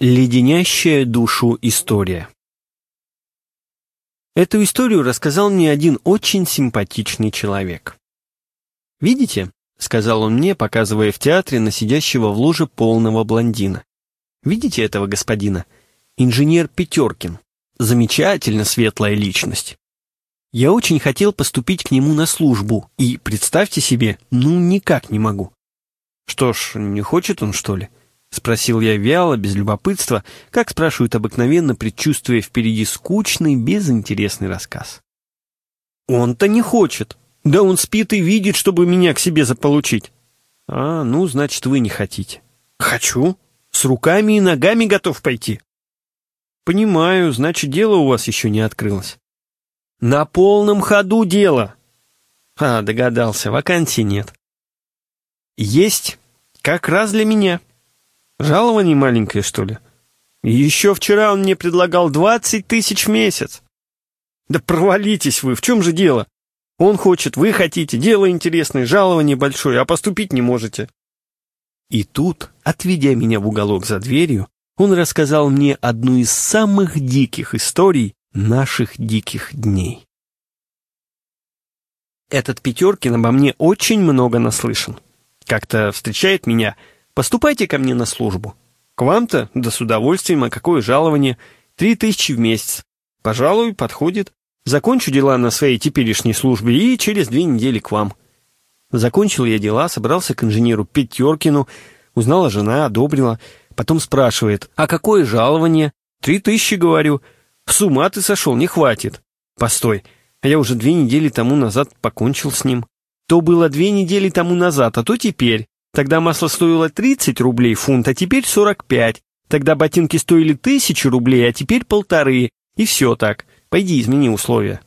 Леденящая душу история. Эту историю рассказал мне один очень симпатичный человек. «Видите?» — сказал он мне, показывая в театре на сидящего в луже полного блондина. «Видите этого господина? Инженер Петеркин. Замечательно светлая личность. Я очень хотел поступить к нему на службу, и, представьте себе, ну никак не могу. Что ж, не хочет он, что ли?» — спросил я вяло, без любопытства, как спрашивают обыкновенно, предчувствуя впереди скучный, безинтересный рассказ. «Он-то не хочет. Да он спит и видит, чтобы меня к себе заполучить». «А, ну, значит, вы не хотите». «Хочу. С руками и ногами готов пойти». «Понимаю, значит, дело у вас еще не открылось». «На полном ходу дело». «А, догадался, вакансий нет». «Есть. Как раз для меня». Жалование маленькое, что ли? Еще вчера он мне предлагал двадцать тысяч в месяц. Да провалитесь вы, в чем же дело? Он хочет, вы хотите, дело интересное, жалование большое, а поступить не можете. И тут, отведя меня в уголок за дверью, он рассказал мне одну из самых диких историй наших диких дней. Этот Петеркин обо мне очень много наслышан. Как-то встречает меня Поступайте ко мне на службу. К вам-то, да с удовольствием, а какое жалование? Три тысячи в месяц. Пожалуй, подходит. Закончу дела на своей теперешней службе и через две недели к вам. Закончил я дела, собрался к инженеру Петеркину, узнала жена, одобрила. Потом спрашивает, а какое жалование? Три тысячи, говорю. С ума ты сошел, не хватит. Постой, а я уже две недели тому назад покончил с ним. То было две недели тому назад, а то теперь. Тогда масло стоило 30 рублей фунт, а теперь 45. Тогда ботинки стоили тысячу рублей, а теперь полторы. И все так. Пойди, измени условия.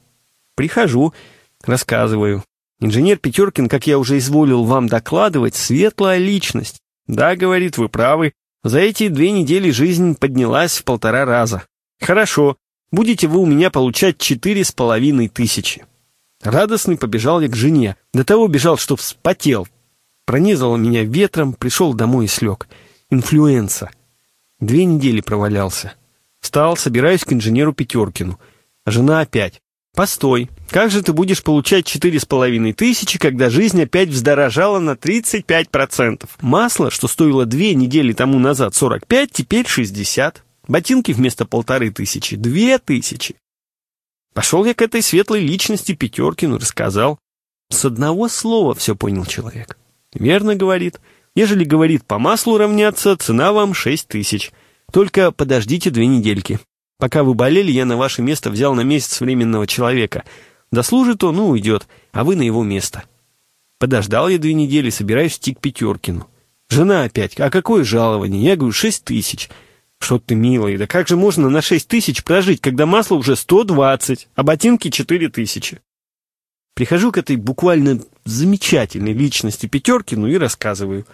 Прихожу, рассказываю. Инженер Петеркин, как я уже изволил вам докладывать, светлая личность. Да, говорит, вы правы. За эти две недели жизнь поднялась в полтора раза. Хорошо, будете вы у меня получать четыре с половиной тысячи. Радостный побежал я к жене. До того бежал, что вспотел. Пронизывал меня ветром, пришел домой и слег. Инфлюенса. Две недели провалялся. Встал, собираюсь к инженеру Петеркину. А жена опять. «Постой, как же ты будешь получать четыре с половиной тысячи, когда жизнь опять вздорожала на 35%? Масло, что стоило две недели тому назад 45, теперь 60. Ботинки вместо полторы тысячи — две тысячи. Пошел я к этой светлой личности Петеркину, рассказал. С одного слова все понял человек. Верно говорит. Ежели, говорит, по маслу равняться, цена вам шесть тысяч. Только подождите две недельки. Пока вы болели, я на ваше место взял на месяц временного человека. Дослужит он, ну, уйдет, а вы на его место. Подождал я две недели, собираюсь идти к Петеркину. Жена опять, а какое жалование? Я говорю, шесть тысяч. Что ты, милый, да как же можно на шесть тысяч прожить, когда масло уже сто двадцать, а ботинки четыре тысячи? Прихожу к этой буквально замечательной личности Петеркину и рассказываю.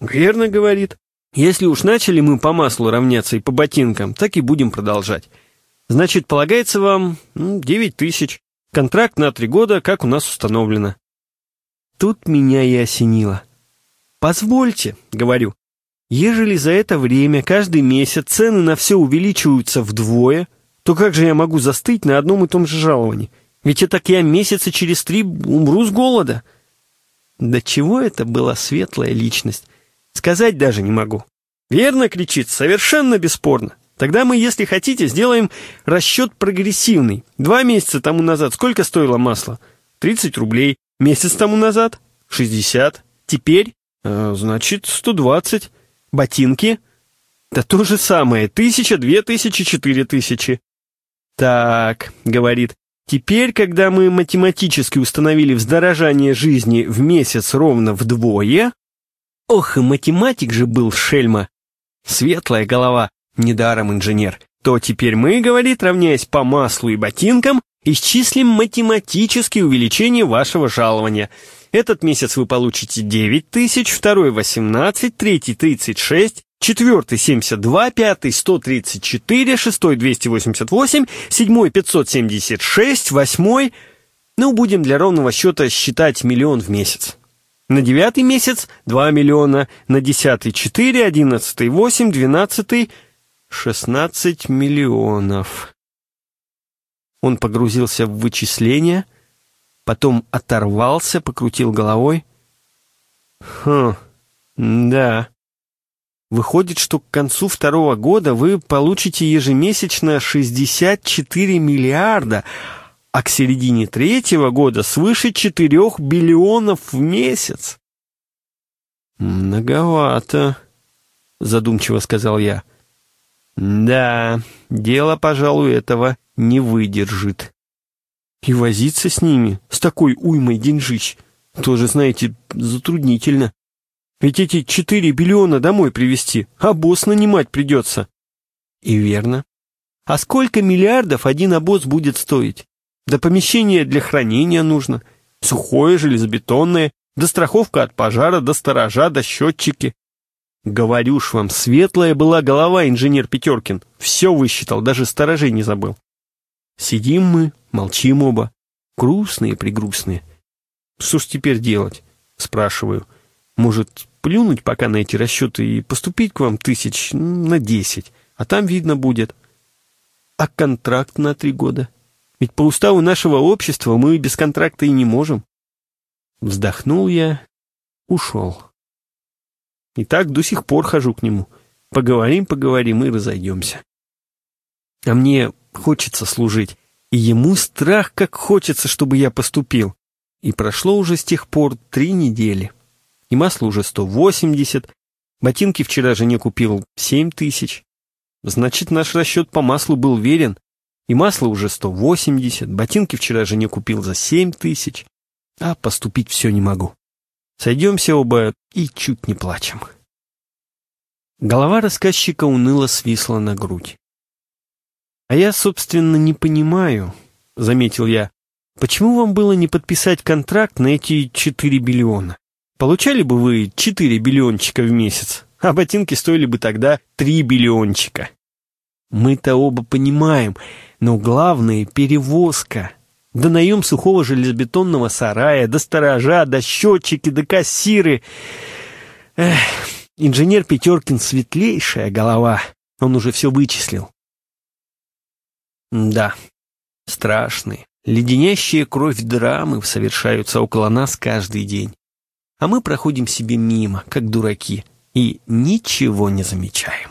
«Верно, — говорит, — если уж начали мы по маслу равняться и по ботинкам, так и будем продолжать. Значит, полагается вам ну, девять тысяч. Контракт на три года, как у нас установлено». Тут меня и осенило. «Позвольте, — говорю, — ежели за это время каждый месяц цены на все увеличиваются вдвое, то как же я могу застыть на одном и том же жаловании?» Ведь это я месяца через три умру с голода. Да чего это была светлая личность? Сказать даже не могу. Верно кричит, совершенно бесспорно. Тогда мы, если хотите, сделаем расчет прогрессивный. Два месяца тому назад сколько стоило масло? 30 рублей. Месяц тому назад? 60. Теперь? Э, значит, 120. Ботинки? Да то же самое. Тысяча, две тысячи, четыре тысячи. Так, говорит, Теперь, когда мы математически установили вздорожание жизни в месяц ровно вдвое... Ох, и математик же был шельма. Светлая голова, недаром инженер. То теперь мы, говорит, равняясь по маслу и ботинкам, исчислим математические увеличение вашего жалования. Этот месяц вы получите 9 тысяч, второй 18, третий 36, четвертый 72, пятый 134, шестой 288, седьмой 576, восьмой... Ну, будем для ровного счета считать миллион в месяц. На девятый месяц 2 миллиона, на десятый 4, одиннадцатый 8, двенадцатый 16 миллионов. Он погрузился в вычисления, потом оторвался, покрутил головой. Хм, да. Выходит, что к концу второго года вы получите ежемесячно 64 миллиарда, а к середине третьего года свыше 4 биллионов в месяц. «Многовато», — задумчиво сказал я. «Да, дело, пожалуй, этого не выдержит. И возиться с ними, с такой уймой деньжищ, тоже, знаете, затруднительно. Ведь эти четыре биллиона домой привезти, а босс нанимать придется. И верно. А сколько миллиардов один обоз будет стоить? Да помещение для хранения нужно. Сухое, железобетонное, да страховка от пожара, да сторожа, да счетчики. Говорю ж вам, светлая была голова инженер Петеркин. Все высчитал, даже сторожей не забыл. Сидим мы, молчим оба. Грустные-пригрустные. Что ж теперь делать? Спрашиваю. Может, плюнуть пока на эти расчеты и поступить к вам тысяч на десять, а там видно будет. А контракт на три года? Ведь по уставу нашего общества мы без контракта и не можем. Вздохнул я, ушел. И так до сих пор хожу к нему. Поговорим, поговорим и разойдемся. А мне хочется служить, и ему страх, как хочется, чтобы я поступил. И прошло уже с тех пор три недели и масло уже 180, ботинки вчера жене купил 7 тысяч. Значит, наш расчет по маслу был верен, и масло уже 180, ботинки вчера жене купил за 7 тысяч, а поступить все не могу. Сойдемся оба и чуть не плачем. Голова рассказчика уныло свисла на грудь. «А я, собственно, не понимаю», — заметил я, «почему вам было не подписать контракт на эти 4 биллиона? Получали бы вы 4 биллиончика в месяц, а ботинки стоили бы тогда 3 биллиончика. Мы-то оба понимаем, но главное — перевозка. Да наем сухого железобетонного сарая, до сторожа, до счетчики, до кассиры. Эх, инженер Петеркин светлейшая голова. Он уже все вычислил. Да, страшные, леденящие кровь драмы совершаются около нас каждый день а мы проходим себе мимо, как дураки, и ничего не замечаем.